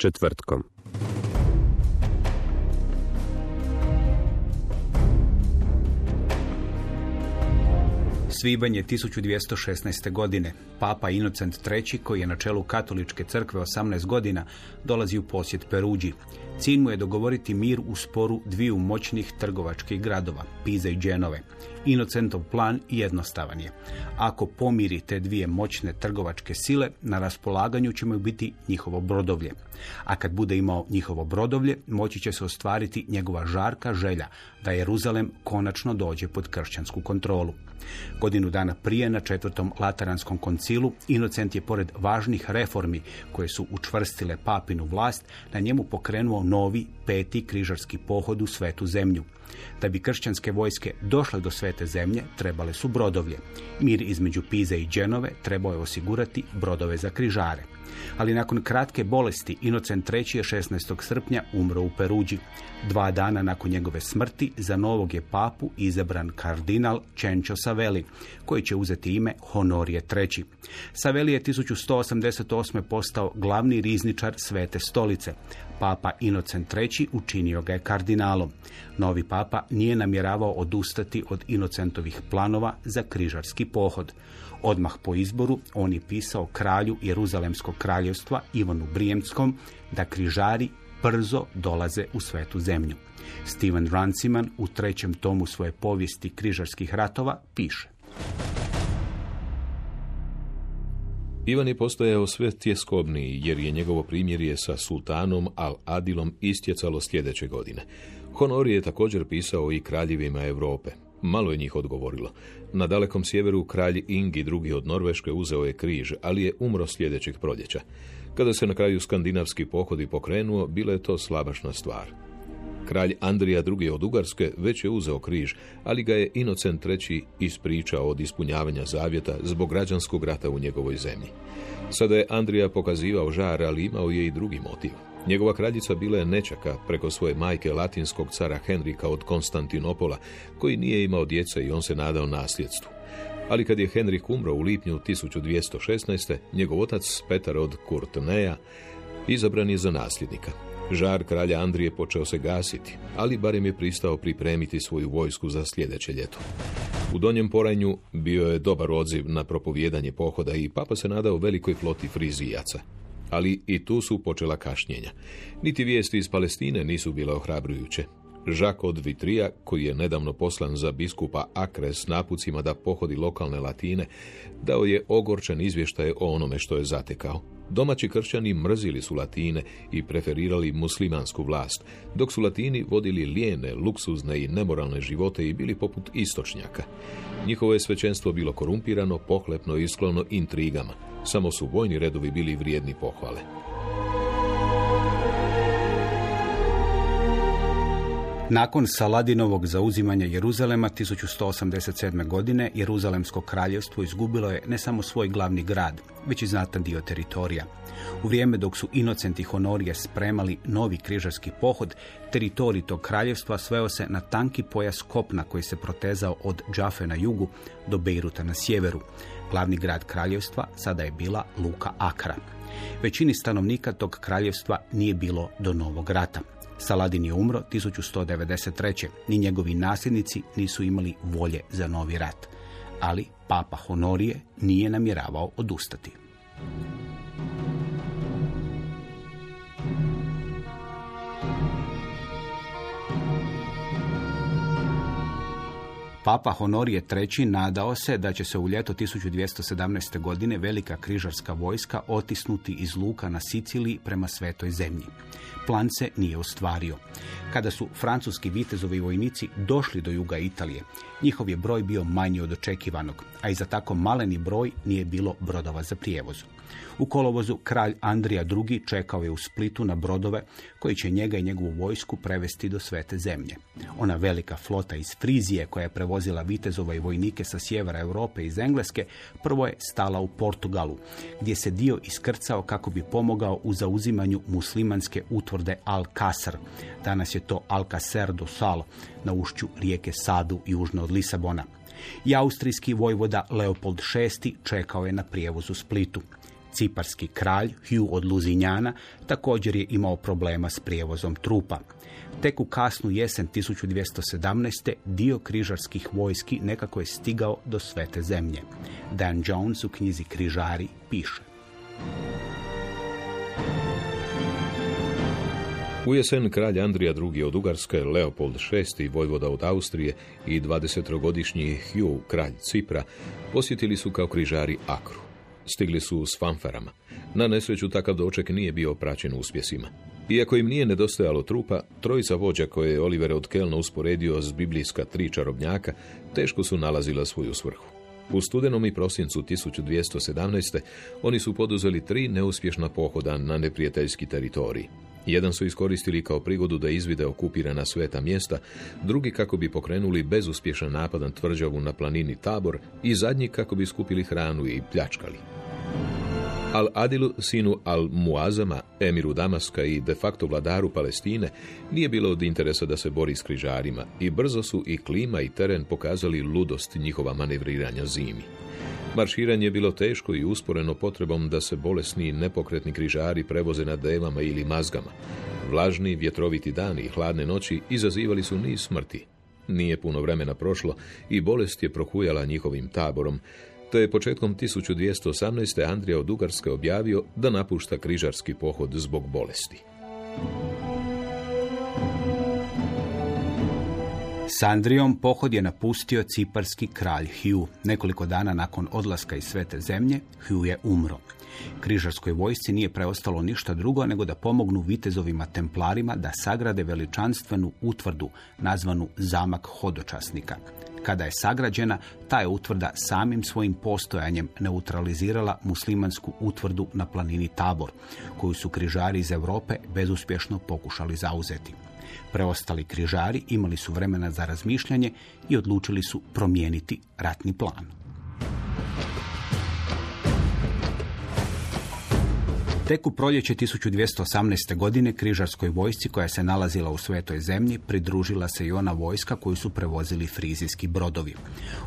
Četvrtkom. Svibanj je 1216. godine. Papa Inocent III, koji je na čelu katoličke crkve 18 godina, dolazi u posjet Peruđi. Cilj mu je dogovoriti mir u sporu dviju moćnih trgovačkih gradova, Pize i Dženove. Inocentov plan jednostavan je. Ako pomiri te dvije moćne trgovačke sile, na raspolaganju će mu biti njihovo brodovlje. A kad bude imao njihovo brodovlje, moći će se ostvariti njegova žarka želja da Jeruzalem konačno dođe pod kršćansku kontrolu. Godinu dana prije na četvrtom Lateranskom koncilu Inocent je pored važnih reformi koje su učvrstile papinu vlast na njemu pokrenuo novi peti križarski pohod u svetu zemlju. Da bi kršćanske vojske došle do svete zemlje, trebale su brodovlje. Mir između Pize i Dženove trebao je osigurati brodove za križare. Ali nakon kratke bolesti Inocent III je 16. srpnja umro u Peruđi. Dva dana nakon njegove smrti za novog je papu izabran kardinal Čenčo Saveli, koji će uzeti ime Honorije III. Saveli je 1188. postao glavni rizničar Svete stolice. Papa Inocent III učinio ga je kardinalom. Novi papa nije namjeravao odustati od Inocentovih planova za križarski pohod. Odmah po izboru on je pisao kralju Jeruzalemskog kraljevstva Ivanu Brijemskom da križari brzo dolaze u svetu zemlju. Steven Runciman u trećem tomu svoje povijesti križarskih ratova piše. Ivan je postojao sve tjeskobniji jer je njegovo primjerje sa sultanom Al-Adilom istjecalo sljedeće godine. Honor je također pisao i kraljevima Europe. Malo je njih odgovorilo. Na dalekom sjeveru kralj Ingi drugi od Norveške uzeo je križ, ali je umro sljedećeg proljeća. Kada se na kraju skandinavski pohodi pokrenuo, bila je to slabašna stvar. Kralj Andrija II. od Ugarske već je uzeo križ, ali ga je Inocent III. ispričao od ispunjavanja zavjeta zbog građanskog rata u njegovoj zemlji. Sada je Andrija pokazivao žar, ali imao je i drugi motiv. Njegova kraljica bila je nečaka preko svoje majke latinskog cara Henrika od Konstantinopola, koji nije imao djece i on se nadao nasljedstvu. Ali kad je Henrik umro u lipnju 1216. njegov otac Petar od Kurtneja izabran je za nasljednika. Žar kralja Andrije počeo se gasiti, ali barem je pristao pripremiti svoju vojsku za sljedeće ljeto. U donjem porajnju bio je dobar odziv na propovjedanje pohoda i papa se nadao velikoj floti frizijaca. Ali i tu su počela kašnjenja. Niti vijesti iz Palestine nisu bile ohrabrujuće. Žak od Vitrija, koji je nedavno poslan za biskupa Akre s napucima da pohodi lokalne latine, dao je ogorčan izvještaj o onome što je zatekao. Domaći kršćani mrzili su latine i preferirali muslimansku vlast, dok su latini vodili lijene, luksuzne i nemoralne živote i bili poput istočnjaka. Njihovo je svećenstvo bilo korumpirano, pohlepno i sklono intrigama. Samo su vojni redovi bili vrijedni pohvale. Nakon Saladinovog zauzimanja Jeruzalema 1187. godine Jeruzalemsko kraljevstvo izgubilo je ne samo svoj glavni grad, već i znatan dio teritorija. U vrijeme dok su Inocent i Honorije spremali novi križarski pohod, teritorij tog kraljevstva sveo se na tanki pojas kopna koji se protezao od Džafe na jugu do Beiruta na sjeveru. Glavni grad kraljevstva sada je bila Luka Akra. Većini stanovnika tog kraljevstva nije bilo do novog rata. Saladin je umro 1193. Ni njegovi nasljednici nisu imali volje za novi rat. Ali papa Honorije nije namjeravao odustati. Papa Honorije III. nadao se da će se u ljeto 1217. godine velika križarska vojska otisnuti iz luka na Siciliji prema svetoj zemlji. Plan se nije ostvario. Kada su francuski vitezovi vojnici došli do juga Italije, njihov je broj bio manji od očekivanog, a i za tako maleni broj nije bilo brodova za prijevoz. U kolovozu kralj Andrija II. čekao je u Splitu na brodove koji će njega i njegovu vojsku prevesti do svete zemlje. Ona velika flota iz Frizije koja je prevozila vitezova i vojnike sa sjevera Europe iz Engleske prvo je stala u Portugalu gdje se dio iskrcao kako bi pomogao u zauzimanju muslimanske utvrde Al-Kasr. Danas je to Alcacer do Sal na ušću rijeke Sadu južno od Lisabona. I austrijski vojvoda Leopold VI čekao je na prijevozu Splitu. Ciparski kralj Hugh od Luzinjana također je imao problema s prijevozom trupa. Tek u kasnu jesen 1217. dio križarskih vojski nekako je stigao do svete zemlje. Dan Jones u knjizi Križari piše. U jesen kralj Andrija II. od Ugarske, Leopold VI. vojvoda od Austrije i 20-godišnji Hugh, kralj Cipra, posjetili su kao križari Akru. Stigli su s fanfarama. Na nesreću takav doček nije bio praćen uspjesima. Iako im nije nedostajalo trupa, trojica vođa koje je Oliver od Kelna usporedio s biblijska tri čarobnjaka, teško su nalazila svoju svrhu. U studenom i prosincu 1217. oni su poduzeli tri neuspješna pohoda na neprijateljski teritorij. Jedan su iskoristili kao prigodu da izvide okupirana sveta mjesta, drugi kako bi pokrenuli bezuspješan napad na tvrđavu na planini Tabor i zadnji kako bi skupili hranu i pljačkali. Al-Adilu, sinu Al-Muazama, emiru Damaska i de facto vladaru Palestine, nije bilo od interesa da se bori s križarima i brzo su i klima i teren pokazali ludost njihova manevriranja zimi. Marširanje je bilo teško i usporeno potrebom da se bolesni i nepokretni križari prevoze na devama ili mazgama. Vlažni, vjetroviti dani i hladne noći izazivali su niz smrti. Nije puno vremena prošlo i bolest je prohujala njihovim taborom, te je početkom 1218. Andrija od Ugarske objavio da napušta križarski pohod zbog bolesti. S Andrijom pohod je napustio ciparski kralj Hugh. Nekoliko dana nakon odlaska iz svete zemlje, Hugh je umro. Križarskoj vojsci nije preostalo ništa drugo nego da pomognu vitezovima templarima da sagrade veličanstvenu utvrdu nazvanu zamak hodočasnika. Kada je sagrađena, ta je utvrda samim svojim postojanjem neutralizirala muslimansku utvrdu na planini Tabor, koju su križari iz Europe bezuspješno pokušali zauzeti. Preostali križari imali su vremena za razmišljanje i odlučili su promijeniti ratni plan. Tek u proljeće 1218. godine križarskoj vojsci koja se nalazila u svetoj zemlji pridružila se i ona vojska koju su prevozili frizijski brodovi.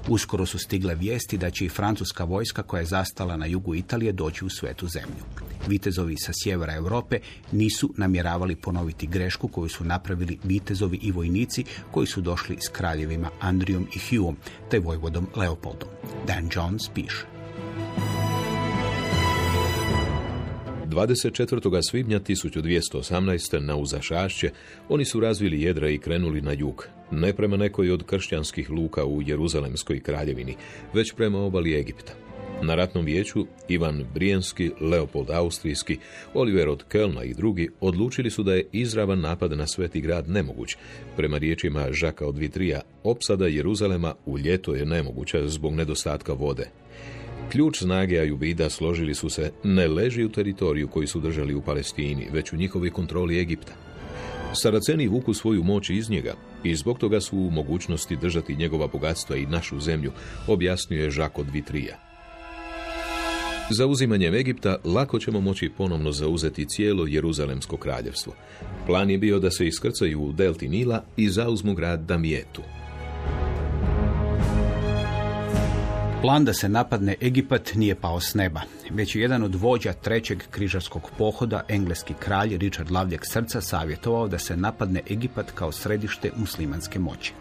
Uskoro su stigle vijesti da će i francuska vojska koja je zastala na jugu Italije doći u svetu zemlju. Vitezovi sa sjevera Europe nisu namjeravali ponoviti grešku koju su napravili vitezovi i vojnici koji su došli s kraljevima Andrijom i Hughom, te vojvodom Leopoldom. Dan Jones piše. 24. svibnja 1218. na Uzašašće oni su razvili jedra i krenuli na jug, ne prema nekoj od kršćanskih luka u Jeruzalemskoj kraljevini, već prema obali Egipta. Na ratnom vijeću Ivan Brijenski, Leopold Austrijski, Oliver od Kelna i drugi odlučili su da je izravan napad na sveti grad nemoguć. Prema riječima Žaka od Vitrija, opsada Jeruzalema u ljeto je nemoguća zbog nedostatka vode. Ključ snage Ajubida složili su se ne leži u teritoriju koji su držali u Palestini, već u njihovoj kontroli Egipta. Saraceni vuku svoju moć iz njega i zbog toga su u mogućnosti držati njegova bogatstva i našu zemlju, objasnio je Žako Vitrija. Zauzimanjem Egipta lako ćemo moći ponovno zauzeti cijelo Jeruzalemsko kraljevstvo. Plan je bio da se iskrcaju u delti Nila i zauzmu grad Damijetu. Plan da se napadne Egipat nije pao s neba, već je jedan od vođa trećeg križarskog pohoda, engleski kralj Richard Lavljeg srca savjetovao da se napadne Egipat kao središte muslimanske moći.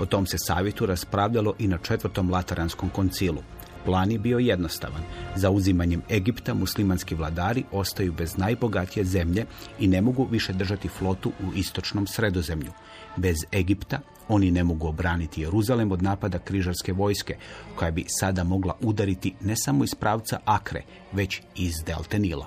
O tom se savjetu raspravljalo i na četvrtom Lateranskom koncilu. Plan je bio jednostavan. Za uzimanjem Egipta muslimanski vladari ostaju bez najbogatije zemlje i ne mogu više držati flotu u istočnom sredozemlju. Bez Egipta Oni ne mogu obraniti Jeruzalem od napada križarske vojske, koja bi sada mogla udariti ne samo iz pravca Akre, već iz Delte Nila.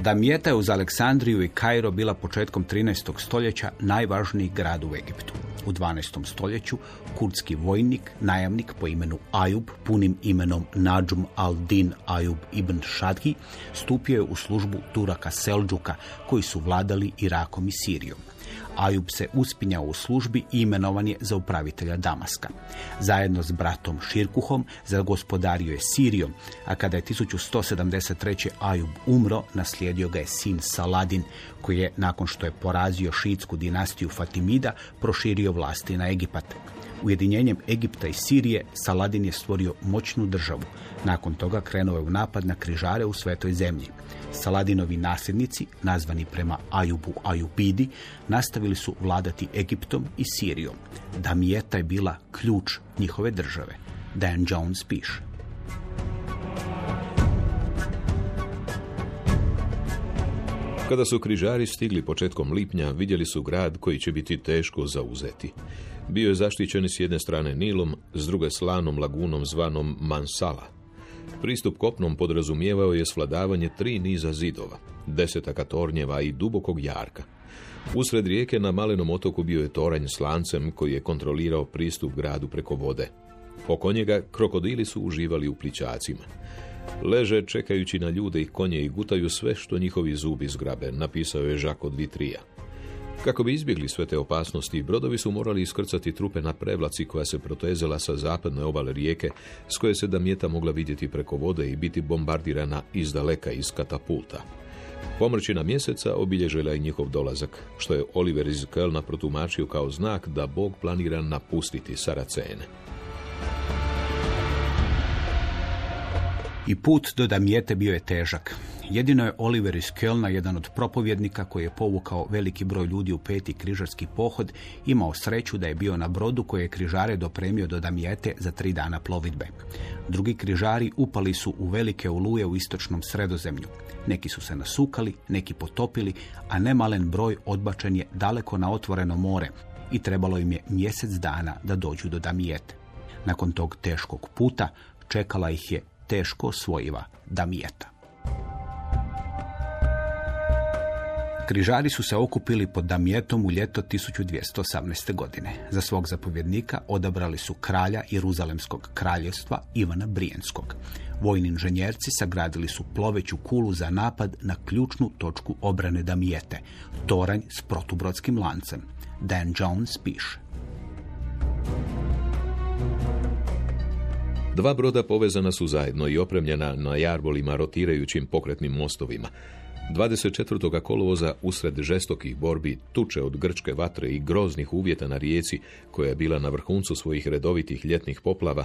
Damjeta je uz Aleksandriju i Kairo bila početkom 13. stoljeća najvažniji grad u Egiptu. U 12. stoljeću kurdski vojnik, najamnik po imenu Ajub, punim imenom Najm al-Din Ajub ibn Shadhi, stupio je u službu Turaka Selđuka, koji su vladali Irakom i Sirijom. Ajub se uspinjao u službi i imenovan je za upravitelja Damaska. Zajedno s bratom Širkuhom zagospodario je Sirijom, a kada je 1173. Ajub umro, naslijedio ga je sin Saladin, koji je, nakon što je porazio šiitsku dinastiju Fatimida, proširio vlasti na Egipat. Ujedinjenjem Egipta i Sirije Saladin je stvorio moćnu državu. Nakon toga krenuo je u napad na križare u svetoj zemlji. Saladinovi nasljednici, nazvani prema Ajubu Ajubidi, nastavili su vladati Egiptom i Sirijom. Damijeta je bila ključ njihove države. Dan Jones piše. Kada su križari stigli početkom lipnja, vidjeli su grad koji će biti teško zauzeti. Bio je zaštićen s jedne strane Nilom, s druge slanom lagunom zvanom Mansala. Pristup kopnom podrazumijevao je svladavanje tri niza zidova, desetaka tornjeva i dubokog jarka. Usred rijeke na malenom otoku bio je toranj s lancem koji je kontrolirao pristup gradu preko vode. Oko njega krokodili su uživali u plićacima. Leže čekajući na ljude i konje i gutaju sve što njihovi zubi zgrabe, napisao je Žako od Vitrija. Kako bi izbjegli sve te opasnosti, brodovi su morali iskrcati trupe na prevlaci koja se protezela sa zapadne obale rijeke, s koje se damjeta mogla vidjeti preko vode i biti bombardirana iz daleka iz katapulta. Pomrčina mjeseca obilježila je njihov dolazak, što je Oliver iz Kölna protumačio kao znak da Bog planira napustiti Saracene. I put do Damijete bio je težak. Jedino je Oliver iz Kölna, jedan od propovjednika koji je povukao veliki broj ljudi u peti križarski pohod, imao sreću da je bio na brodu koji je križare dopremio do Damijete za tri dana plovidbe. Drugi križari upali su u velike oluje u istočnom sredozemlju. Neki su se nasukali, neki potopili, a nemalen broj odbačen je daleko na otvoreno more i trebalo im je mjesec dana da dođu do Damijete. Nakon tog teškog puta čekala ih je teško osvojiva Damijeta. Križari su se okupili pod Damijetom u ljeto 1218. godine. Za svog zapovjednika odabrali su kralja Jeruzalemskog kraljevstva Ivana Brijenskog. Vojni inženjerci sagradili su ploveću kulu za napad na ključnu točku obrane Damijete, toranj s protubrodskim lancem. Dan Jones piše. Dva broda povezana su zajedno i opremljena na jarbolima rotirajućim pokretnim mostovima. 24. kolovoza usred žestokih borbi, tuče od grčke vatre i groznih uvjeta na rijeci, koja je bila na vrhuncu svojih redovitih ljetnih poplava,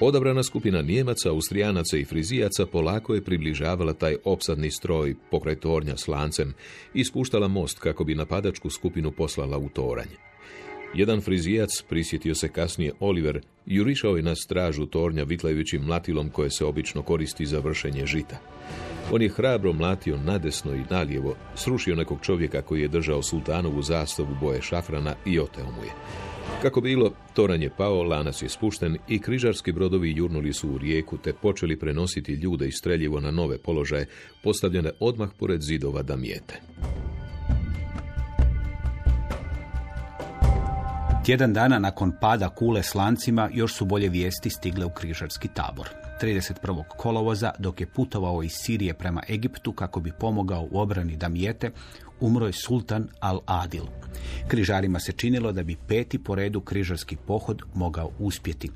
odabrana skupina Nijemaca, Austrijanaca i Frizijaca polako je približavala taj opsadni stroj pokraj tornja s lancem i spuštala most kako bi napadačku skupinu poslala u toranj. Jedan frizijac, prisjetio se kasnije Oliver, jurišao je na stražu tornja vitlajućim mlatilom koje se obično koristi za vršenje žita. On je hrabro mlatio nadesno i nalijevo, srušio nekog čovjeka koji je držao sultanovu zastavu boje šafrana i oteo mu je. Kako bilo, toran je pao, lanac je spušten i križarski brodovi jurnuli su u rijeku te počeli prenositi ljude i streljivo na nove položaje, postavljene odmah pored zidova Damijete. Tjedan dana nakon pada kule s lancima još su bolje vijesti stigle u križarski tabor. 31. kolovoza, dok je putovao iz Sirije prema Egiptu kako bi pomogao u obrani Damijete, umro je sultan Al-Adil. Križarima se činilo da bi peti po redu križarski pohod mogao uspjeti.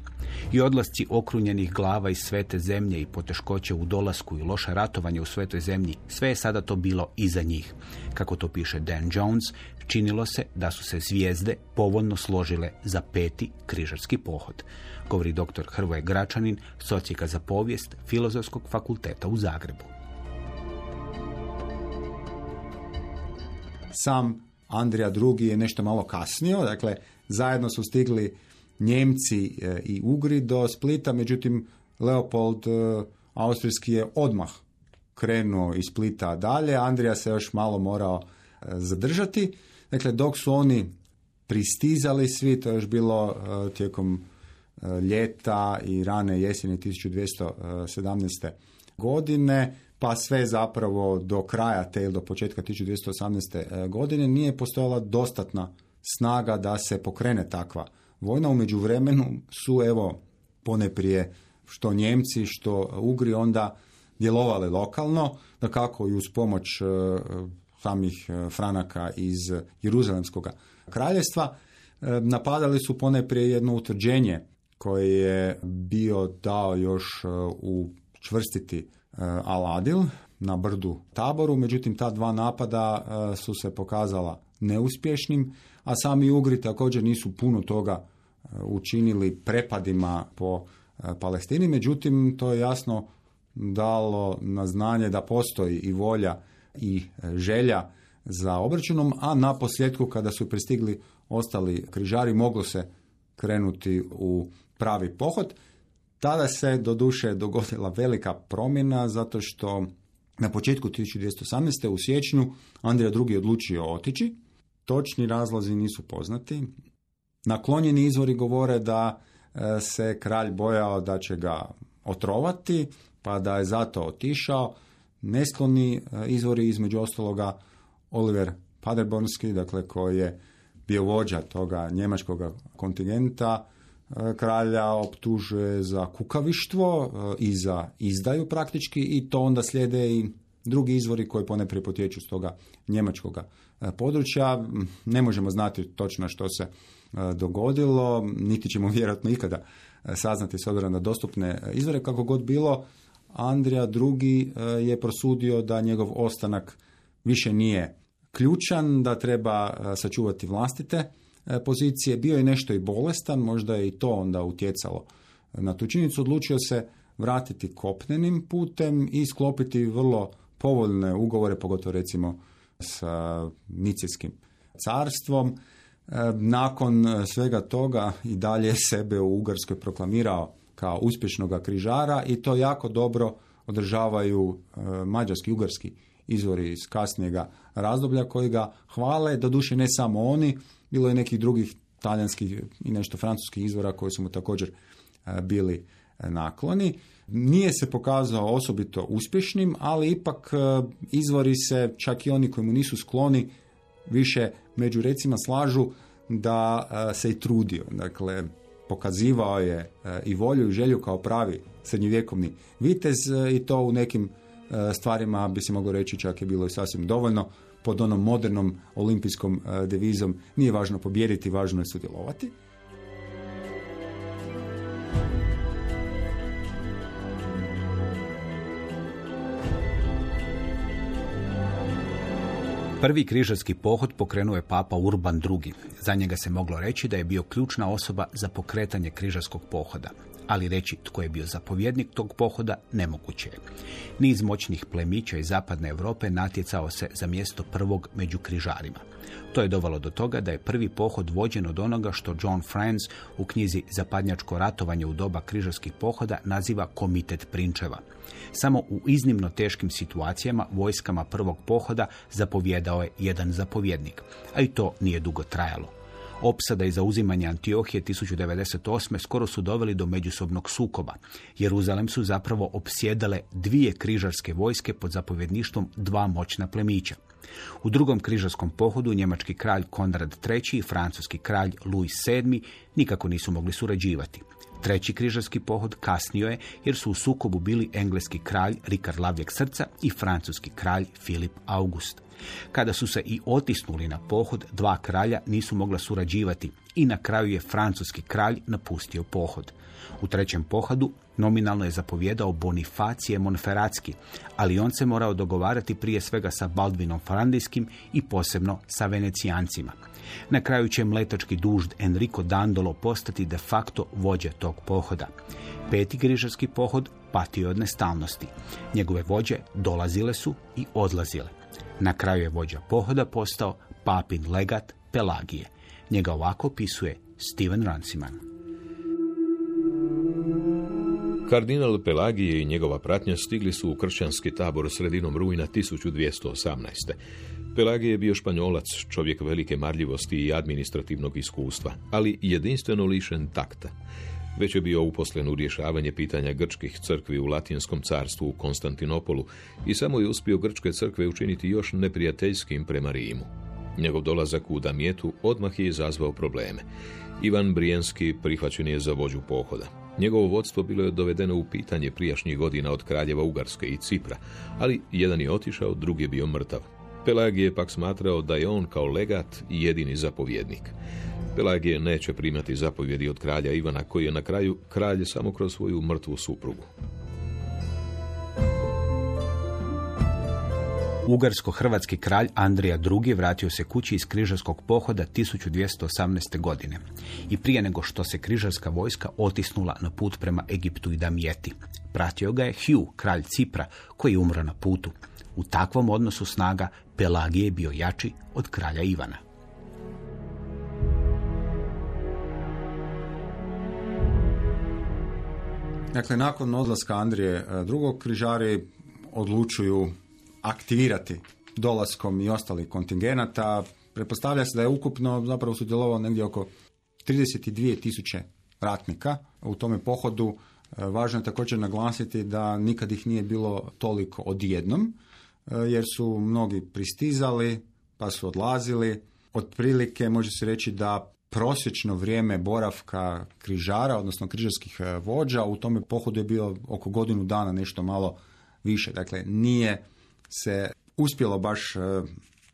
I odlasci okrunjenih glava iz svete zemlje i poteškoće u dolasku i loše ratovanje u svetoj zemlji, sve je sada to bilo iza njih. Kako to piše Dan Jones, činilo se da su se zvijezde povoljno složile za peti križarski pohod. Govori dr. Hrvoje Gračanin, socijeka za povijest Filozofskog fakulteta u Zagrebu. Sam Andrija II. je nešto malo kasnio, dakle zajedno su stigli Njemci e, i Ugri do Splita, međutim Leopold e, Austrijski je odmah krenuo iz Splita dalje, Andrija se još malo morao zadržati. Dakle, dok su oni pristizali svi, to je još bilo e, tijekom e, ljeta i rane jeseni 1217. godine, pa sve zapravo do kraja te ili do početka 1218. godine nije postojala dostatna snaga da se pokrene takva vojna. U međuvremenu su evo poneprije što Njemci, što Ugri onda djelovali lokalno, da kako i uz pomoć e, samih e, Franaka iz Jeruzalemskog kraljevstva. E, napadali su poneprije jedno utvrđenje koje je bio dao još u čvrstiti Aladil na brdu Taboru, međutim ta dva napada su se pokazala neuspješnim, a sami Ugri također nisu puno toga učinili prepadima po Palestini, međutim to je jasno dalo na znanje da postoji i volja i e, želja za obračunom, a na posljedku kada su pristigli ostali križari moglo se krenuti u pravi pohod. Tada se doduše dogodila velika promjena zato što na početku 1218. u siječnju Andrija II. odlučio otići. Točni razlozi nisu poznati. Naklonjeni izvori govore da e, se kralj bojao da će ga otrovati, pa da je zato otišao. Neskloni e, izvori između ostaloga Oliver Paderbornski, dakle koji je bio vođa toga njemačkog kontingenta, e, kralja optužuje za kukavištvo i za izdaju praktički i to onda slijede i drugi izvori koji poneprije potječu s toga njemačkog područja. Ne možemo znati točno što se E, dogodilo, niti ćemo vjerojatno ikada e, saznati s obzirom na dostupne e, izvore. Kako god bilo, Andrija II. je prosudio da njegov ostanak više nije ključan, da treba sačuvati vlastite pozicije. Bio je nešto i bolestan, možda je i to onda utjecalo na tu činjenicu. Odlučio se vratiti kopnenim putem i sklopiti vrlo povoljne ugovore, pogotovo recimo sa Nicijskim carstvom. E, nakon e, svega toga i dalje sebe u Ugarskoj proklamirao kao uspješnog križara i to jako dobro održavaju e, mađarski ugarski izvori iz kasnijega razdoblja koji ga hvale, doduše ne samo oni, bilo je nekih drugih talijanskih i nešto francuskih izvora koji su mu također bili nakloni. Nije se pokazao osobito uspješnim, ali ipak izvori se, čak i oni koji mu nisu skloni, više među recima slažu da e, se i trudio. Dakle, pokazivao je e, i volju i želju kao pravi srednjovjekovni vitez e, i to u nekim stvarima bi se moglo reći čak je bilo i sasvim dovoljno pod onom modernom olimpijskom devizom nije važno pobijediti, važno je sudjelovati. Prvi križarski pohod pokrenuo je papa Urban II. Za njega se moglo reći da je bio ključna osoba za pokretanje križarskog pohoda. Ali reći tko je bio zapovjednik tog pohoda nemoguće je. Niz moćnih plemića iz zapadne Europe natjecao se za mjesto prvog među križarima. To je dovalo do toga da je prvi pohod vođen od onoga što John Franz u knjizi Zapadnjačko ratovanje u doba križarskih pohoda naziva komitet prinčeva. Samo u iznimno teškim situacijama vojskama prvog pohoda zapovjedao je jedan zapovjednik, a i to nije dugo trajalo. Opsada i zauzimanje Antiohije 1098. skoro su doveli do međusobnog sukoba. Jeruzalem su zapravo opsjedale dvije križarske vojske pod zapovjedništvom dva moćna plemića. U drugom križarskom pohodu njemački kralj Konrad III i francuski kralj Louis VII nikako nisu mogli surađivati. Treći križarski pohod kasnio je jer su u sukobu bili engleski kralj Rikard Lavljeg srca i francuski kralj Filip August. Kada su se i otisnuli na pohod, dva kralja nisu mogla surađivati i na kraju je francuski kralj napustio pohod. U trećem pohodu nominalno je zapovjedao Bonifacije Monferatski, ali on se morao dogovarati prije svega sa Baldvinom Farandijskim i posebno sa Venecijancima. Na kraju će mletački dužd Enrico Dandolo postati de facto vođa tog pohoda. Peti križarski pohod patio od nestalnosti. Njegove vođe dolazile su i odlazile. Na kraju je vođa pohoda postao papin legat Pelagije. Njega ovako opisuje Steven Ranciman. Kardinal Pelagije i njegova pratnja stigli su u kršćanski tabor sredinom rujna 1218. Pelagije je bio španjolac, čovjek velike marljivosti i administrativnog iskustva, ali jedinstveno lišen takta. Već je bio uposlen u rješavanje pitanja grčkih crkvi u Latinskom carstvu u Konstantinopolu i samo je uspio grčke crkve učiniti još neprijateljskim prema Rimu. Njegov dolazak u Damjetu odmah je izazvao probleme. Ivan Brijenski prihvaćen je za vođu pohoda. Njegovo vodstvo bilo je dovedeno u pitanje prijašnjih godina od kraljeva Ugarske i Cipra, ali jedan je otišao, drugi je bio mrtav. Pelagije je pak smatrao da je on kao legat jedini zapovjednik. Pelagije neće primati zapovjedi od kralja Ivana, koji je na kraju kralj samo kroz svoju mrtvu suprugu. Ugarsko-hrvatski kralj Andrija II. vratio se kući iz križarskog pohoda 1218. godine i prije nego što se križarska vojska otisnula na put prema Egiptu i Damijeti. Pratio ga je Hugh, kralj Cipra, koji je umro na putu. U takvom odnosu snaga Pelagije je bio jači od kralja Ivana. Dakle, nakon odlaska Andrije e, drugog križari odlučuju aktivirati dolaskom i ostalih kontingenata. Pretpostavlja se da je ukupno zapravo sudjelovalo negdje oko 32 tisuće ratnika u tome pohodu. E, važno je također naglasiti da nikad ih nije bilo toliko odjednom, jer su mnogi pristizali, pa su odlazili. Otprilike može se reći da prosječno vrijeme boravka križara, odnosno križarskih e, vođa, u tome pohodu je bio oko godinu dana nešto malo više. Dakle, nije se uspjelo baš e,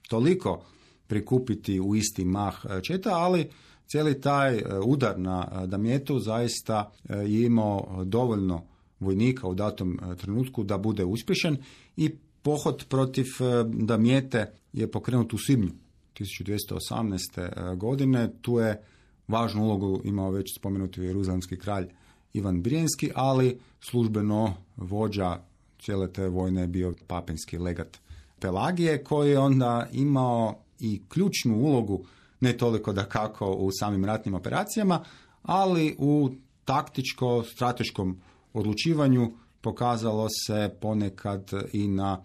toliko prikupiti u isti mah četa, ali cijeli taj udar na Damjetu zaista je imao dovoljno vojnika u datom trenutku da bude uspješan i pohod protiv Damjete je pokrenut u Sibnju 1218. godine. Tu je važnu ulogu imao već spomenuti jeruzalemski kralj Ivan Brijenski, ali službeno vođa cijele te vojne je bio papinski legat Pelagije, koji je onda imao i ključnu ulogu, ne toliko da kako u samim ratnim operacijama, ali u taktičko-strateškom odlučivanju pokazalo se ponekad i na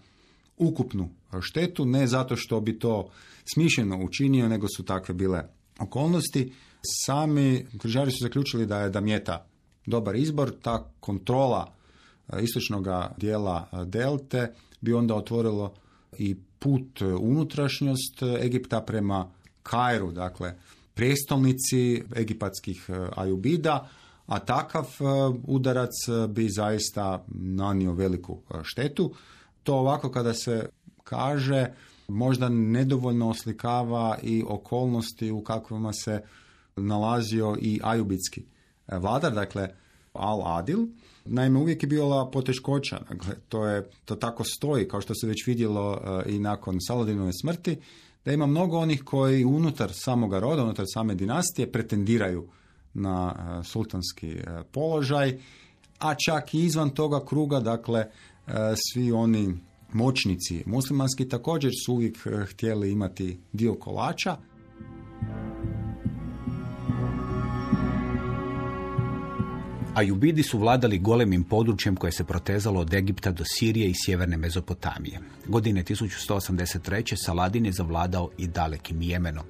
ukupnu štetu, ne zato što bi to smišljeno učinio, nego su takve bile okolnosti. Sami križari su zaključili da je Damjeta dobar izbor, ta kontrola e, istočnog dijela e, delte bi onda otvorilo i put e, unutrašnjost Egipta prema Kairu, dakle prijestolnici egipatskih ajubida, a takav udarac bi zaista nanio veliku štetu. To ovako kada se kaže možda nedovoljno oslikava i okolnosti u kakvima se nalazio i ajubitski vladar, dakle Al-Adil. Naime, uvijek je bila poteškoća, dakle, to, je, to tako stoji, kao što se već vidjelo e, i nakon Saladinove smrti, da ima mnogo onih koji unutar samoga roda, unutar same dinastije pretendiraju na e, sultanski e, položaj, a čak i izvan toga kruga, dakle, svi oni moćnici muslimanski također su uvijek htjeli imati dio kolača. Ajubidi su vladali golemim područjem koje se protezalo od Egipta do Sirije i sjeverne Mezopotamije. Godine 1183. Saladin je zavladao i dalekim Jemenom.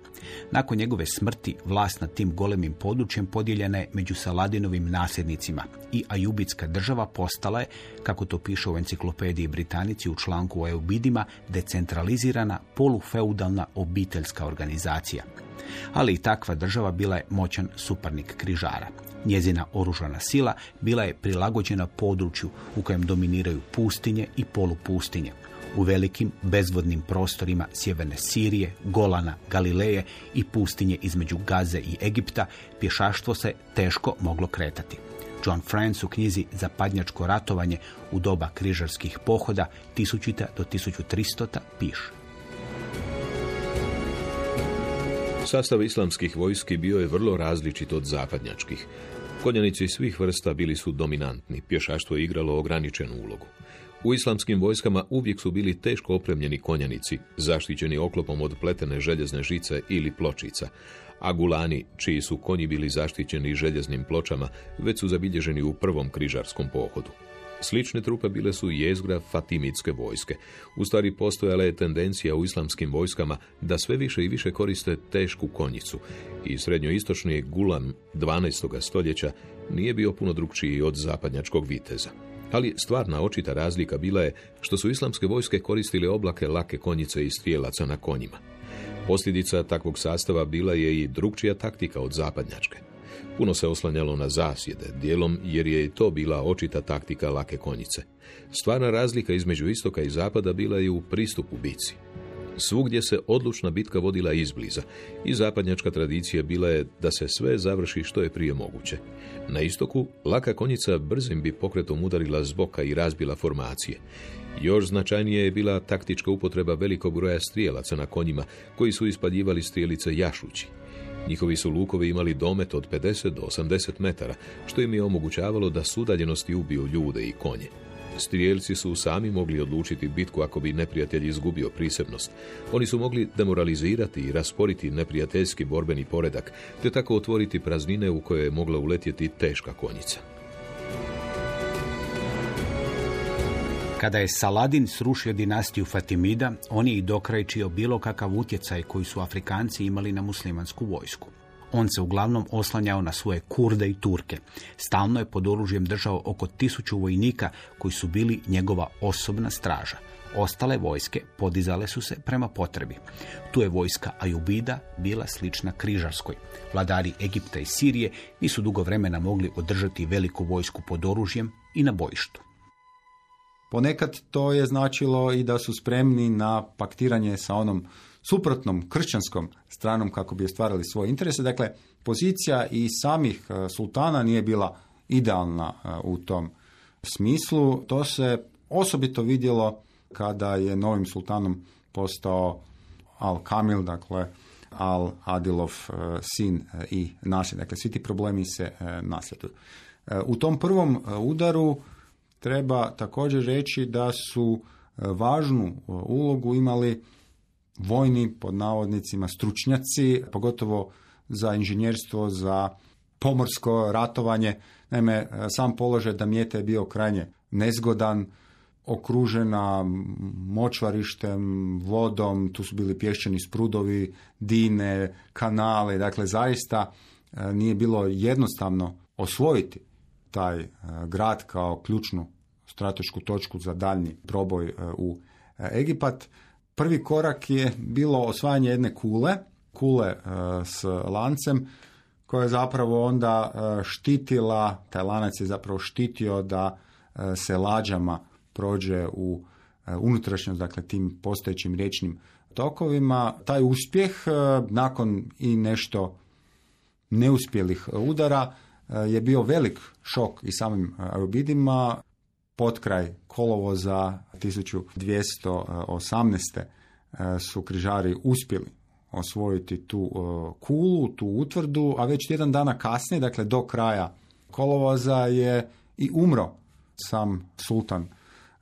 Nakon njegove smrti vlast nad tim golemim područjem podijeljena je među Saladinovim nasljednicima i Ajubitska država postala je, kako to piše u enciklopediji Britanici u članku o Ajubidima, decentralizirana polufeudalna obiteljska organizacija. Ali i takva država bila je moćan suparnik križara. Njezina oružana sila bila je prilagođena području u kojem dominiraju pustinje i polupustinje. U velikim bezvodnim prostorima sjeverne Sirije, Golana, Galileje i pustinje između Gaze i Egipta pješaštvo se teško moglo kretati. John France u knjizi Zapadnjačko ratovanje u doba križarskih pohoda 1000 do 1300 piše. Sastav islamskih vojski bio je vrlo različit od zapadnjačkih. Konjanici svih vrsta bili su dominantni, pješaštvo je igralo ograničenu ulogu. U islamskim vojskama uvijek su bili teško opremljeni konjanici, zaštićeni oklopom od pletene željezne žice ili pločica, a gulani, čiji su konji bili zaštićeni željeznim pločama, već su zabilježeni u prvom križarskom pohodu. Slične trupe bile su jezgra Fatimitske vojske. U stvari postojala je tendencija u islamskim vojskama da sve više i više koriste tešku konjicu i srednjoistočni Gulan 12. stoljeća nije bio puno drugčiji od zapadnjačkog viteza. Ali stvarna očita razlika bila je što su islamske vojske koristile oblake lake konjice i strijelaca na konjima. Posljedica takvog sastava bila je i drugčija taktika od zapadnjačke. Puno se oslanjalo na zasjede, dijelom jer je i to bila očita taktika lake konjice. Stvarna razlika između istoka i zapada bila je u pristupu bici. Svugdje se odlučna bitka vodila izbliza i zapadnjačka tradicija bila je da se sve završi što je prije moguće. Na istoku, laka konjica brzim bi pokretom udarila z boka i razbila formacije. Još značajnije je bila taktička upotreba velikog broja strijelaca na konjima koji su ispaljivali strijelice jašući. Njihovi su lukovi imali domet od 50 do 80 metara, što im je omogućavalo da s ubiju ljude i konje. Strijelci su sami mogli odlučiti bitku ako bi neprijatelj izgubio prisebnost. Oni su mogli demoralizirati i rasporiti neprijateljski borbeni poredak, te tako otvoriti praznine u koje je mogla uletjeti teška konjica. Kada je Saladin srušio dinastiju Fatimida, on je i dokrajčio bilo kakav utjecaj koji su Afrikanci imali na muslimansku vojsku. On se uglavnom oslanjao na svoje kurde i turke. Stalno je pod oružjem držao oko tisuću vojnika koji su bili njegova osobna straža. Ostale vojske podizale su se prema potrebi. Tu je vojska Ajubida bila slična križarskoj. Vladari Egipta i Sirije nisu dugo vremena mogli održati veliku vojsku pod oružjem i na bojištu. Ponekad to je značilo i da su spremni na paktiranje sa onom suprotnom kršćanskom stranom kako bi ostvarili svoje interese. Dakle, pozicija i samih e, sultana nije bila idealna e, u tom smislu. To se osobito vidjelo kada je novim sultanom postao Al-Kamil, dakle Al-Adilov e, sin i nasled. Dakle, svi ti problemi se nasljeduju. U tom prvom udaru treba također reći da su važnu ulogu imali vojni, pod navodnicima, stručnjaci, pogotovo za inženjerstvo, za pomorsko ratovanje. Naime, sam položaj Damjeta je bio krajnje nezgodan, okružena močvarištem, vodom, tu su bili pješčani sprudovi, dine, kanale, dakle zaista e, nije bilo jednostavno osvojiti taj e, grad kao ključnu stratešku točku za daljnji proboj e, u Egipat. Prvi korak je bilo osvajanje jedne kule, kule e, s lancem, koja je zapravo onda e, štitila, taj lanac je zapravo štitio da e, se lađama prođe u unutrašnjost, dakle tim postojećim riječnim tokovima. Taj uspjeh nakon i nešto neuspjelih udara je bio velik šok i samim Arubidima potkraj kolovoza 1218. E, su križari uspjeli osvojiti tu e, kulu, tu utvrdu, a već jedan dana kasnije, dakle do kraja kolovoza je i umro sam sultan e,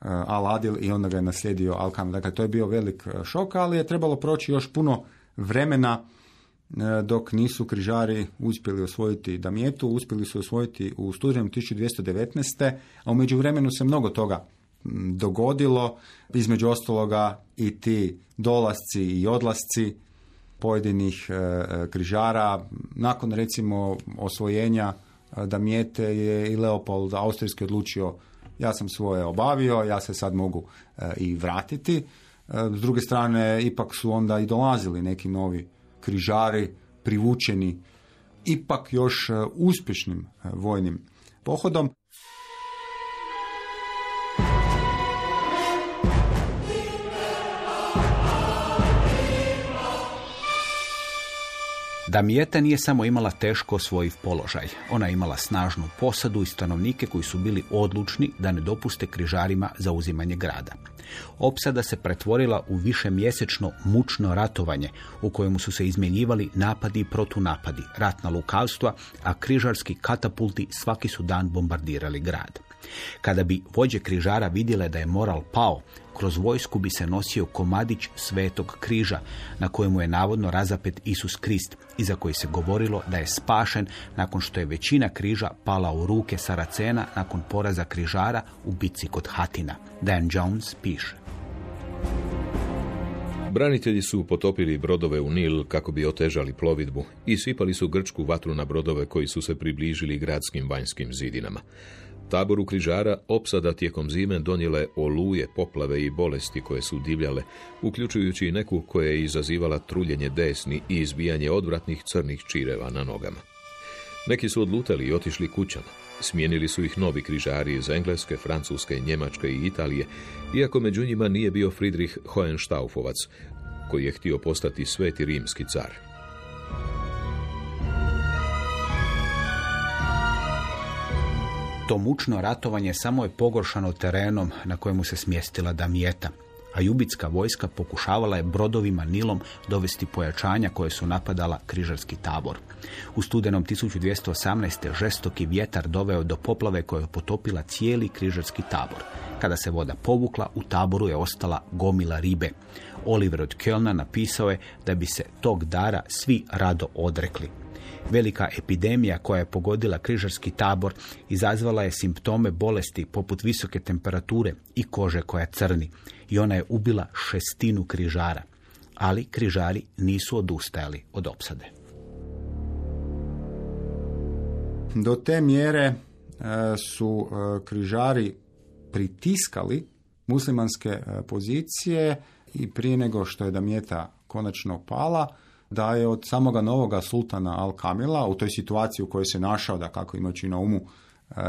Al-Adil i onda ga je naslijedio al Dakle, to je bio velik šok, ali je trebalo proći još puno vremena dok nisu križari uspjeli osvojiti Damjetu, uspjeli su osvojiti u studenom 1219. a u međuvremenu se mnogo toga dogodilo, između ostaloga i ti dolasci i odlasci pojedinih e, e, križara. Nakon recimo osvojenja Damjete je i Leopold Austrijski odlučio ja sam svoje obavio, ja se sad mogu i vratiti. S druge strane, ipak su onda i dolazili neki novi križari privučeni ipak još e, uspješnim e, vojnim pohodom. Damijeta nije samo imala teško osvojiv položaj. Ona je imala snažnu posadu i stanovnike koji su bili odlučni da ne dopuste križarima za uzimanje grada. Opsada se pretvorila u višemjesečno mučno ratovanje u kojemu su se izmjenjivali napadi i protunapadi, ratna lukavstva, a križarski katapulti svaki su dan bombardirali grad. Kada bi vođe križara vidjele da je moral pao, kroz vojsku bi se nosio komadić svetog križa, na kojemu je navodno razapet Isus Krist, i za koji se govorilo da je spašen nakon što je većina križa pala u ruke Saracena nakon poraza križara u bitci kod Hatina. Dan Jones piše. Branitelji su potopili brodove u Nil kako bi otežali plovidbu i sipali su grčku vatru na brodove koji su se približili gradskim vanjskim zidinama. Taboru križara opsada tijekom zime donijele oluje, poplave i bolesti koje su divljale, uključujući i neku koja je izazivala truljenje desni i izbijanje odvratnih crnih čireva na nogama. Neki su odlutali i otišli kućama. Smijenili su ih novi križari iz Engleske, Francuske, Njemačke i Italije, iako među njima nije bio Friedrich Hohenstaufovac, koji je htio postati sveti rimski car. To mučno ratovanje samo je pogoršano terenom na kojemu se smjestila Damijeta, a jubitska vojska pokušavala je brodovima Nilom dovesti pojačanja koje su napadala križarski tabor. U studenom 1218. žestoki vjetar doveo do poplave koja je potopila cijeli križarski tabor. Kada se voda povukla, u taboru je ostala gomila ribe. Oliver od Kölna napisao je da bi se tog dara svi rado odrekli. Velika epidemija koja je pogodila križarski tabor izazvala je simptome bolesti poput visoke temperature i kože koja crni i ona je ubila šestinu križara. Ali križari nisu odustajali od opsade. Do te mjere e, su e, križari pritiskali muslimanske e, pozicije i prije nego što je Damjeta konačno pala, da je od samoga novoga sultana Al-Kamila, u toj situaciji u kojoj se našao, da kako imajući na umu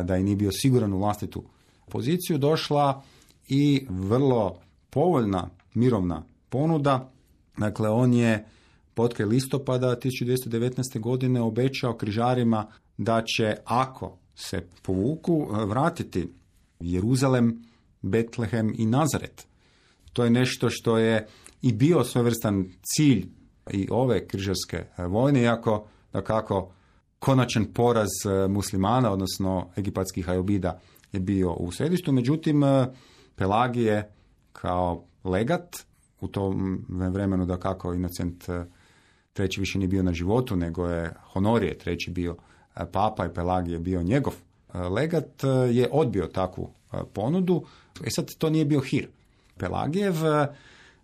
da je nije bio siguran u vlastitu poziciju, došla i vrlo povoljna mirovna ponuda. Dakle, on je potkraj listopada 1219. godine obećao križarima da će, ako se povuku, vratiti Jeruzalem, Betlehem i Nazaret. To je nešto što je i bio svevrstan cilj i ove križarske vojne, iako da kako konačan poraz muslimana, odnosno egipatskih ajobida je bio u središtu. Međutim, Pelagije kao legat u tom vremenu da kako Inocent treći više nije bio na životu, nego je Honorije treći bio papa i Pelagije bio njegov legat, je odbio takvu ponudu. E sad, to nije bio hir. Pelagijev,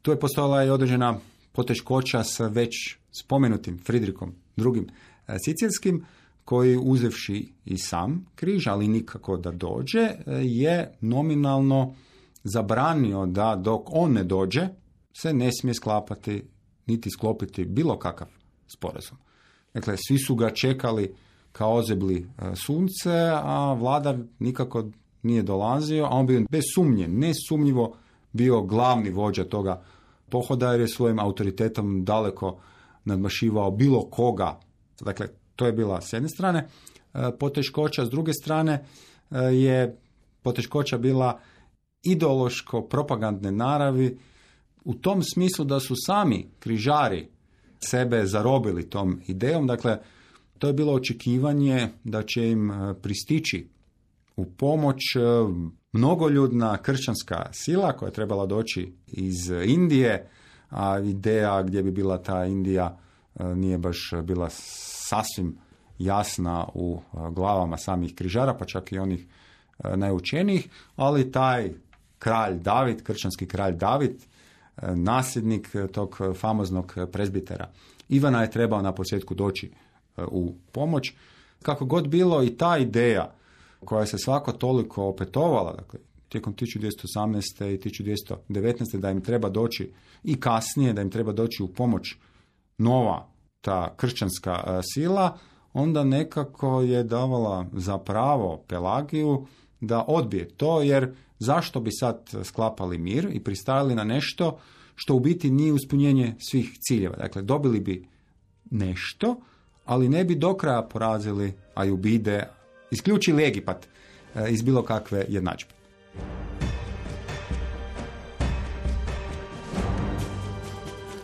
tu je postojala i određena poteškoća sa već spomenutim Fridrikom drugim Sicilskim, koji uzevši i sam križ, ali nikako da dođe, je nominalno zabranio da dok on ne dođe, se ne smije sklapati niti sklopiti bilo kakav sporazum. Dakle, svi su ga čekali kao ozebli sunce, a vladar nikako nije dolazio, a on bio bez sumnje, nesumnjivo bio glavni vođa toga pohoda jer je svojim autoritetom daleko nadmašivao bilo koga. Dakle, to je bila s jedne strane poteškoća, s druge strane je poteškoća bila ideološko propagandne naravi u tom smislu da su sami križari sebe zarobili tom idejom. Dakle, to je bilo očekivanje da će im pristići u pomoć mnogoljudna kršćanska sila koja je trebala doći iz Indije, a ideja gdje bi bila ta Indija nije baš bila sasvim jasna u glavama samih križara, pa čak i onih najučenijih, ali taj kralj David, kršćanski kralj David, nasljednik tog famoznog prezbitera Ivana je trebao na početku doći u pomoć. Kako god bilo i ta ideja koja se svako toliko opetovala, dakle, tijekom 1218. i 1219. da im treba doći i kasnije, da im treba doći u pomoć nova ta kršćanska sila, onda nekako je davala za pravo Pelagiju da odbije to, jer zašto bi sad sklapali mir i pristajali na nešto što u biti nije uspunjenje svih ciljeva. Dakle, dobili bi nešto, ali ne bi do kraja porazili Ajubide, isključili Egipat e, iz bilo kakve jednadžbe.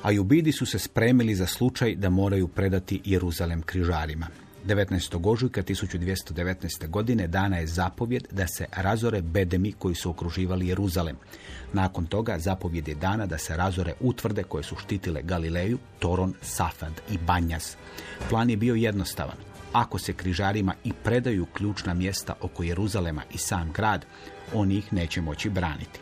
Ajubidi su se spremili za slučaj da moraju predati Jeruzalem križarima. 19. ožujka 1219. godine dana je zapovjed da se razore bedemi koji su okruživali Jeruzalem. Nakon toga zapovjed je dana da se razore utvrde koje su štitile Galileju, Toron, Safad i Banjas. Plan je bio jednostavan. Ako se križarima i predaju ključna mjesta oko Jeruzalema i sam grad, oni ih neće moći braniti.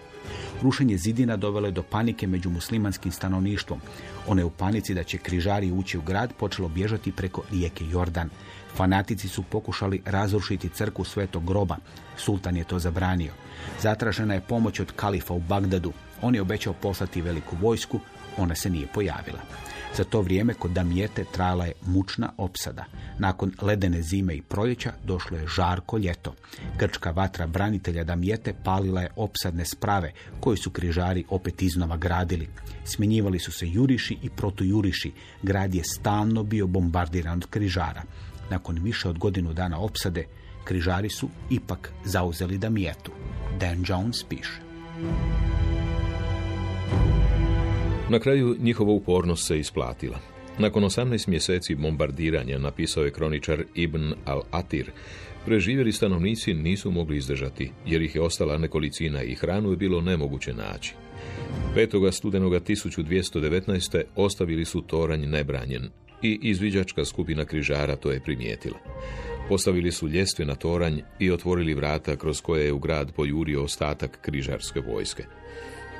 Rušenje zidina dovelo je do panike među muslimanskim stanovništvom. One u panici da će križari ući u grad počelo bježati preko rijeke Jordan. Fanatici su pokušali razrušiti crku Svetog groba. Sultan je to zabranio. Zatražena je pomoć od kalifa u Bagdadu. On je obećao poslati veliku vojsku, ona se nije pojavila. Za to vrijeme kod Damijete trajala je mučna opsada. Nakon ledene zime i proljeća došlo je žarko ljeto. Grčka vatra branitelja Damijete palila je opsadne sprave koje su križari opet iznova gradili. Smjenjivali su se juriši i protujuriši. Grad je stalno bio bombardiran od križara. Nakon više od godinu dana opsade, križari su ipak zauzeli Damijetu. Dan Jones piše. Na kraju njihova upornost se isplatila. Nakon 18 mjeseci bombardiranja, napisao je kroničar Ibn al-Atir, preživjeli stanovnici nisu mogli izdržati, jer ih je ostala nekolicina i hranu je bilo nemoguće naći. 5. studenoga 1219. ostavili su toranj nebranjen i izviđačka skupina križara to je primijetila. Postavili su ljestve na toranj i otvorili vrata kroz koje je u grad pojurio ostatak križarske vojske.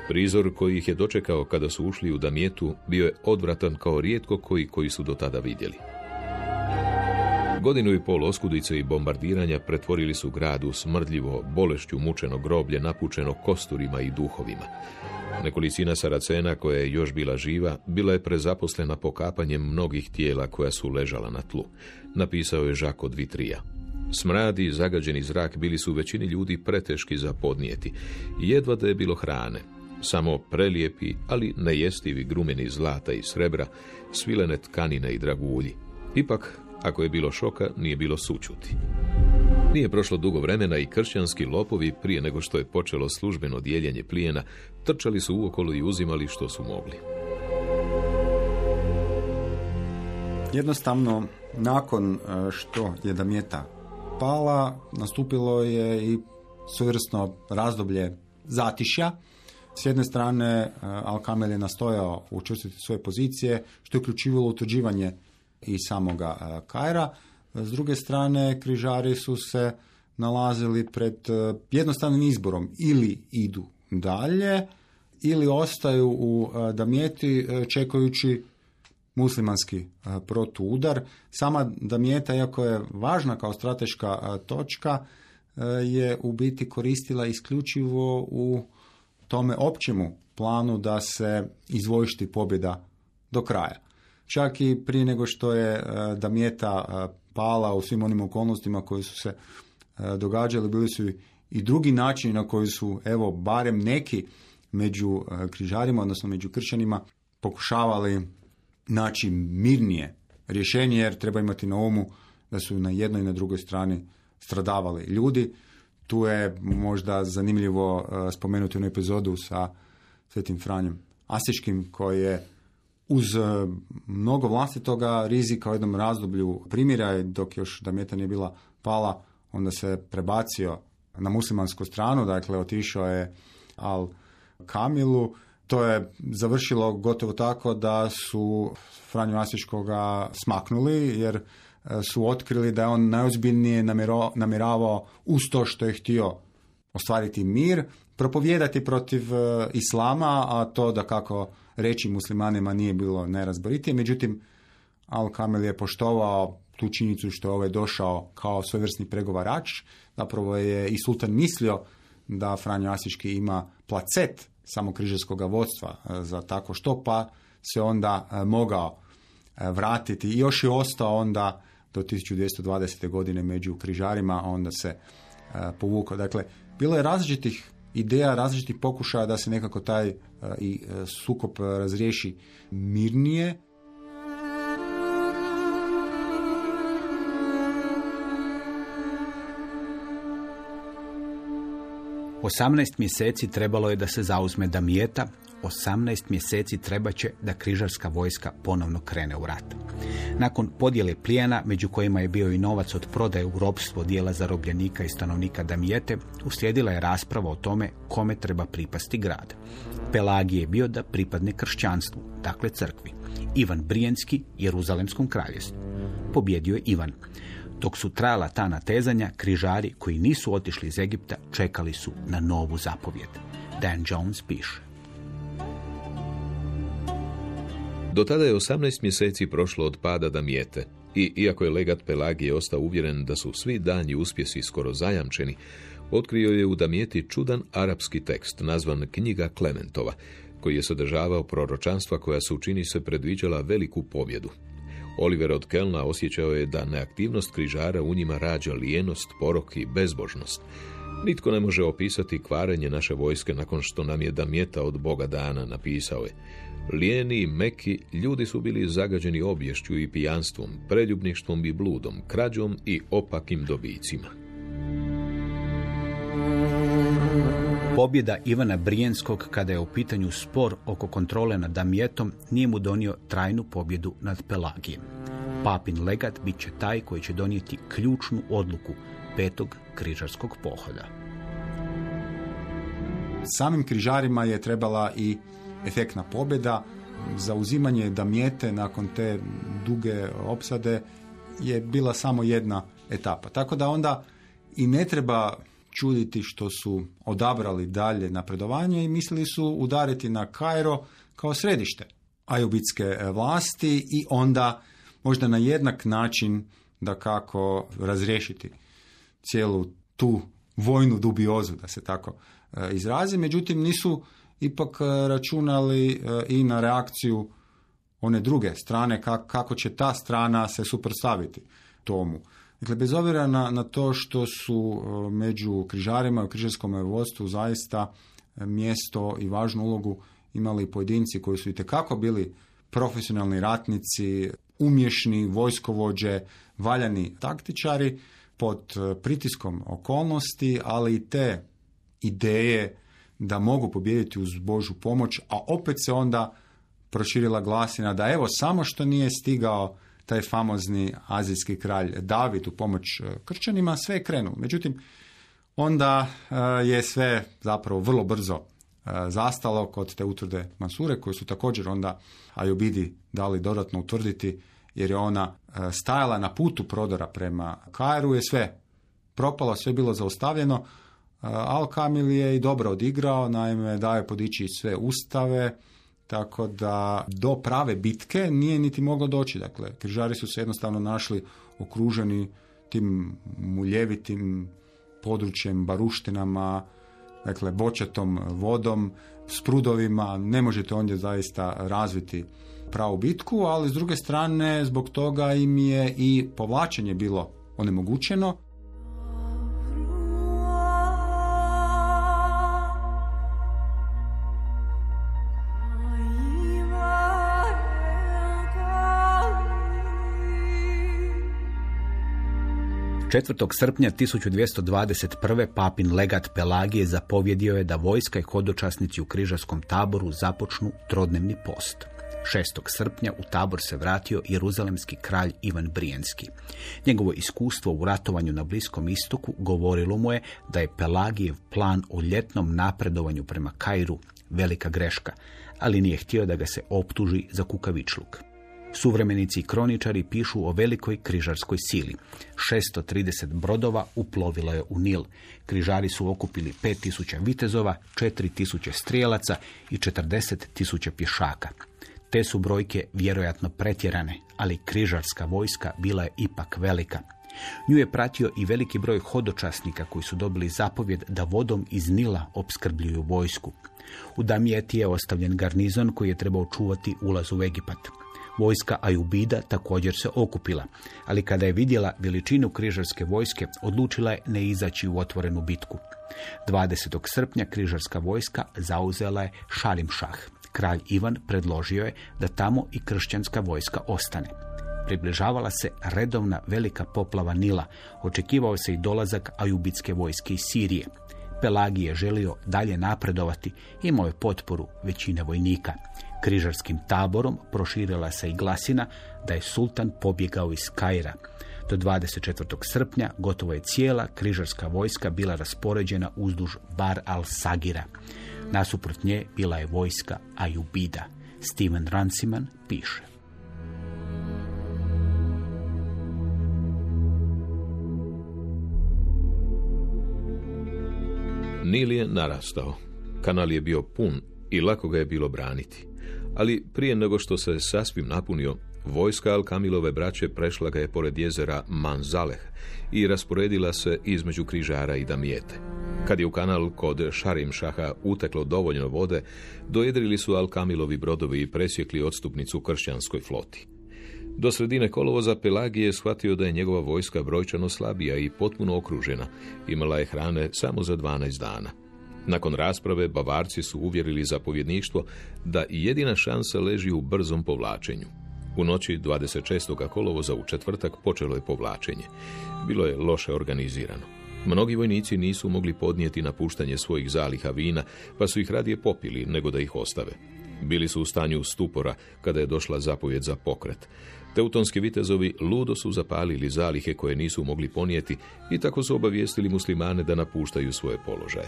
Prizor koji ih je dočekao kada su ušli u Damjetu bio je odvratan kao rijetko koji koji su do tada vidjeli. Godinu i pol oskudice i bombardiranja pretvorili su grad u smrdljivo, bolešću mučeno groblje napučeno kosturima i duhovima. Nekolicina Saracena koja je još bila živa, bila je prezaposlena pokapanjem mnogih tijela koja su ležala na tlu. Napisao je Žako Vitrija. Smradi i zagađeni zrak bili su većini ljudi preteški za podnijeti. Jedva da je bilo hrane, samo prelijepi, ali nejestivi grumeni zlata i srebra, svilene tkanine i dragulji. Ipak, ako je bilo šoka, nije bilo sučuti. Nije prošlo dugo vremena i kršćanski lopovi, prije nego što je počelo službeno dijeljenje plijena, trčali su uokolo i uzimali što su mogli. Jednostavno, nakon e, što je Damjeta pala, nastupilo je i svojvrsno razdoblje zatišja. S jedne strane, e, Al-Kamel je nastojao učvrstiti svoje pozicije, što je uključivalo utvrđivanje i samoga e, Kajra. S druge strane, križari su se nalazili pred jednostavnim izborom ili idu dalje ili ostaju u Damjeti čekajući muslimanski protuudar. Sama Damjeta, iako je važna kao strateška točka, je u biti koristila isključivo u tome općemu planu da se izvojišti pobjeda do kraja. Čak i prije nego što je Damjeta pala u svim onim okolnostima koji su se događali, bili su i drugi načini na koji su, evo, barem neki među križarima, odnosno među kršćanima, pokušavali naći mirnije rješenje, jer treba imati na umu da su na jednoj i na drugoj strani stradavali ljudi. Tu je možda zanimljivo spomenuti jednu epizodu sa Svetim Franjem Asiškim, koji je uz mnogo vlastitoga rizika u jednom razdoblju primjera, dok još Damjeta nije bila pala, onda se prebacio na muslimansku stranu, dakle otišao je al Kamilu. To je završilo gotovo tako da su Franju Asiškoga smaknuli jer su otkrili da je on najozbiljnije namjeravao uz to što je htio ostvariti mir, propovijedati protiv islama, a to da kako reći muslimanima nije bilo najrazboritije. Međutim, Al Kamil je poštovao tu činjenicu što je ovaj došao kao svojevrsni pregovarač. Zapravo je i sultan mislio da Franjo Asiški ima placet samokrižarskog vodstva za tako što, pa se onda mogao vratiti i još je ostao onda do 1220. godine među križarima, a onda se povukao. Dakle, bilo je različitih ideja, različitih pokušaja da se nekako taj i sukob razriješi mirnije, 18 mjeseci trebalo je da se zauzme Damijeta, 18 mjeseci treba će da križarska vojska ponovno krene u rat. Nakon podjele plijena, među kojima je bio i novac od prodaje u ropstvo dijela zarobljenika i stanovnika Damijete, uslijedila je rasprava o tome kome treba pripasti grad. Pelagije je bio da pripadne kršćanstvu, dakle crkvi. Ivan Brijenski, Jeruzalemskom kraljestvu. Pobjedio je Ivan. Dok su trajala ta natezanja, križari koji nisu otišli iz Egipta čekali su na novu zapovjed. Dan Jones piše. Do tada je 18 mjeseci prošlo od pada Damijete i iako je legat Pelagije ostao uvjeren da su svi danji uspjesi skoro zajamčeni, otkrio je u Damijeti čudan arapski tekst nazvan Knjiga Klementova, koji je sadržavao proročanstva koja su čini se predviđala veliku pobjedu. Oliver od Kelna osjećao je da neaktivnost križara u njima rađa lijenost, porok i bezbožnost. Nitko ne može opisati kvarenje naše vojske nakon što nam je Damjeta od Boga dana napisao je. Lijeni i meki ljudi su bili zagađeni obješću i pijanstvom, preljubništvom i bludom, krađom i opakim dobicima. Pobjeda Ivana Brijenskog kada je u pitanju spor oko kontrole nad Damjetom nije mu donio trajnu pobjedu nad Pelagijem. Papin legat bit će taj koji će donijeti ključnu odluku petog križarskog pohoda. Samim križarima je trebala i efektna pobjeda. Zauzimanje Damjete nakon te duge opsade je bila samo jedna etapa. Tako da onda i ne treba čuditi što su odabrali dalje napredovanje i mislili su udariti na Kairo kao središte ajubitske vlasti i onda možda na jednak način da kako razriješiti cijelu tu vojnu dubiozu, da se tako e, izrazi. Međutim, nisu ipak e, računali e, i na reakciju one druge strane, kako će ta strana se suprotstaviti tomu. Dakle, bez obzira na, na to što su među križarima i križarskom vodstvu zaista mjesto i važnu ulogu imali pojedinci koji su i bili profesionalni ratnici, umješni vojskovođe, valjani taktičari, pod e, pritiskom okolnosti, ali i te ideje da mogu pobijediti uz Božu pomoć, a opet se onda proširila glasina da evo samo što nije stigao taj famozni azijski kralj David u pomoć e, kršćanima, sve je krenulo. Međutim, onda e, je sve zapravo vrlo brzo zastalo kod te utvrde Mansure, koje su također onda Ajubidi dali dodatno utvrditi jer je ona e, stajala na putu prodora prema Kairu, je sve propalo, sve bilo zaustavljeno. Al Kamil je i dobro odigrao, naime daje podići sve ustave, tako da do prave bitke nije niti moglo doći. Dakle, križari su se jednostavno našli okruženi tim muljevitim područjem, baruštinama, dakle, bočatom vodom, sprudovima, ne možete ondje zaista razviti pravu bitku, ali s druge strane zbog toga im je i povlačenje bilo onemogućeno. Četvrtog srpnja 1221. papin legat Pelagije zapovjedio je da vojska i hodočasnici u križarskom taboru započnu trodnevni post. 6. srpnja u tabor se vratio jeruzalemski kralj Ivan Brijenski. Njegovo iskustvo u ratovanju na Bliskom istoku govorilo mu je da je Pelagijev plan o ljetnom napredovanju prema Kairu velika greška, ali nije htio da ga se optuži za kukavičluk. Suvremenici i kroničari pišu o velikoj križarskoj sili. 630 brodova uplovilo je u Nil. Križari su okupili 5000 vitezova, 4000 strijelaca i 40.000 pješaka. Te su brojke vjerojatno pretjerane, ali križarska vojska bila je ipak velika. Nju je pratio i veliki broj hodočasnika koji su dobili zapovjed da vodom iz Nila opskrbljuju vojsku. U Damijeti je ostavljen garnizon koji je trebao čuvati ulaz u Egipat. Vojska Ajubida također se okupila, ali kada je vidjela veličinu križarske vojske, odlučila je ne izaći u otvorenu bitku. 20. srpnja križarska vojska zauzela je Šalimšah, Kralj Ivan predložio je da tamo i kršćanska vojska ostane. Približavala se redovna velika poplava Nila, očekivao se i dolazak ajubitske vojske iz Sirije. Pelagij je želio dalje napredovati, imao je potporu većine vojnika. Križarskim taborom proširila se i glasina da je sultan pobjegao iz Kaira. Do 24. srpnja gotovo je cijela križarska vojska bila raspoređena uzduž Bar al-Sagira. Nasuprot nje bila je vojska Ajubida. Steven Ranciman piše. Nil je narastao. Kanal je bio pun i lako ga je bilo braniti. Ali prije nego što se sasvim napunio, vojska Alkamilove braće prešla ga je pored jezera Manzaleh i rasporedila se između križara i damijete. Kad je u kanal kod Šarim Šaha uteklo dovoljno vode, dojedrili su Alkamilovi brodovi i presjekli odstupnicu kršćanskoj floti. Do sredine kolovoza Pelagije je shvatio da je njegova vojska brojčano slabija i potpuno okružena. Imala je hrane samo za 12 dana. Nakon rasprave Bavarci su uvjerili zapovjedništvo da jedina šansa leži u brzom povlačenju. U noći 26. kolovoza u četvrtak počelo je povlačenje. Bilo je loše organizirano. Mnogi vojnici nisu mogli podnijeti napuštanje svojih zaliha vina, pa su ih radije popili nego da ih ostave. Bili su u stanju stupora kada je došla zapovjed za pokret. Teutonski vitezovi ludo su zapalili zalihe koje nisu mogli ponijeti i tako su obavijestili muslimane da napuštaju svoje položaje.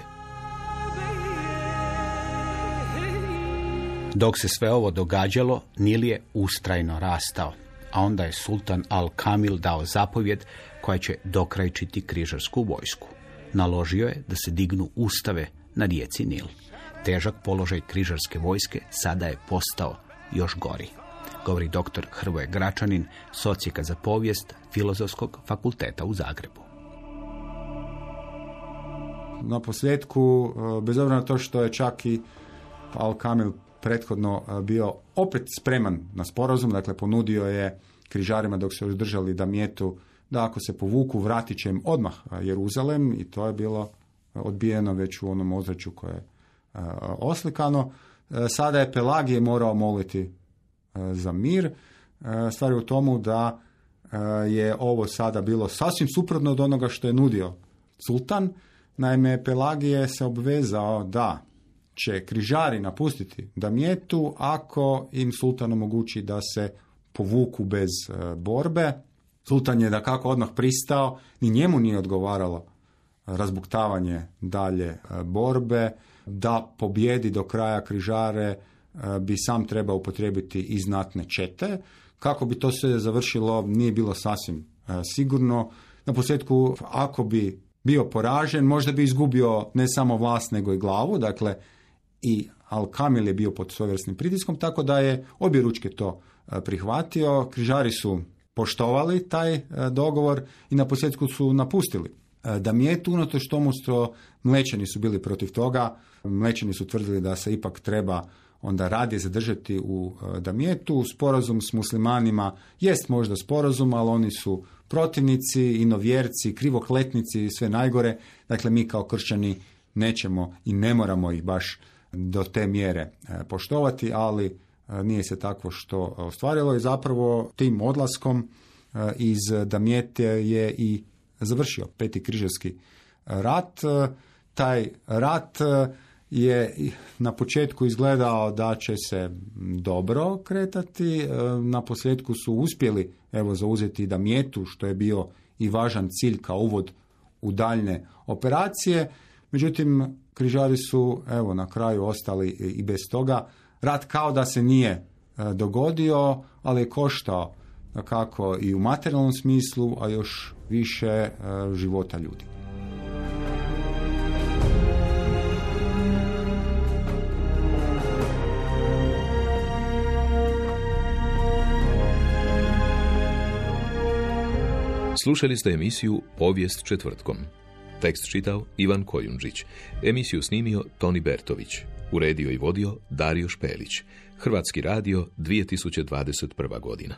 Dok se sve ovo događalo, Nil je ustrajno rastao, a onda je sultan Al-Kamil dao zapovjed koja će dokrajčiti križarsku vojsku. Naložio je da se dignu ustave na rijeci Nil. Težak položaj križarske vojske sada je postao još gori govori dr. Hrvoje Gračanin, socijeka za povijest Filozofskog fakulteta u Zagrebu. Na posljedku, e, bez obzira na to što je čak i Al Kamil prethodno e, bio opet spreman na sporazum, dakle ponudio je križarima dok se još da mjetu da ako se povuku vratit će im odmah Jeruzalem i to je bilo odbijeno već u onom ozračju koje je e, oslikano. Sada je Pelagije morao moliti E, za mir. E, stvar je u tomu da e, je ovo sada bilo sasvim suprotno od onoga što je nudio sultan. Naime, Pelagije se obvezao da će križari napustiti Damjetu ako im sultan omogući da se povuku bez borbe. Sultan je da kako odmah pristao, ni njemu nije odgovaralo razbuktavanje dalje borbe, da pobjedi do kraja križare E, bi sam trebao upotrijebiti i znatne čete. Kako bi to sve završilo nije bilo sasvim e, sigurno. Na posljedku, ako bi bio poražen, možda bi izgubio ne samo vlast, nego i glavu. Dakle, i Al-Kamil je bio pod svojevrsnim pritiskom, tako da je obje ručke to e, prihvatio. Križari su poštovali taj dogovor i na posljedku su napustili da mi je tu unatoč tomu što mlečani su bili protiv toga. Mlečani su tvrdili da se ipak treba onda radije zadržati u e, Damjetu. Sporazum s muslimanima jest možda sporazum, ali oni su protivnici, inovjerci, krivokletnici i sve najgore. Dakle, mi kao kršćani nećemo i ne moramo ih baš do te mjere e, poštovati, ali e, nije se takvo što ostvarilo i zapravo tim odlaskom iz Damjete je i završio peti križarski rat. Taj rat je na početku izgledao da će se dobro kretati, e, na posljedku su uspjeli evo zauzeti da mjetu što je bio i važan cilj kao uvod u daljne operacije. Međutim, križari su evo na kraju ostali i bez toga. Rat kao da se nije e, dogodio, ali je koštao kako i u materijalnom smislu, a još više e, života ljudi. Slušali ste emisiju Povijest četvrtkom. Tekst čitao Ivan Kojundžić. Emisiju snimio Toni Bertović. Uredio i vodio Dario Špelić. Hrvatski radio 2021. godina.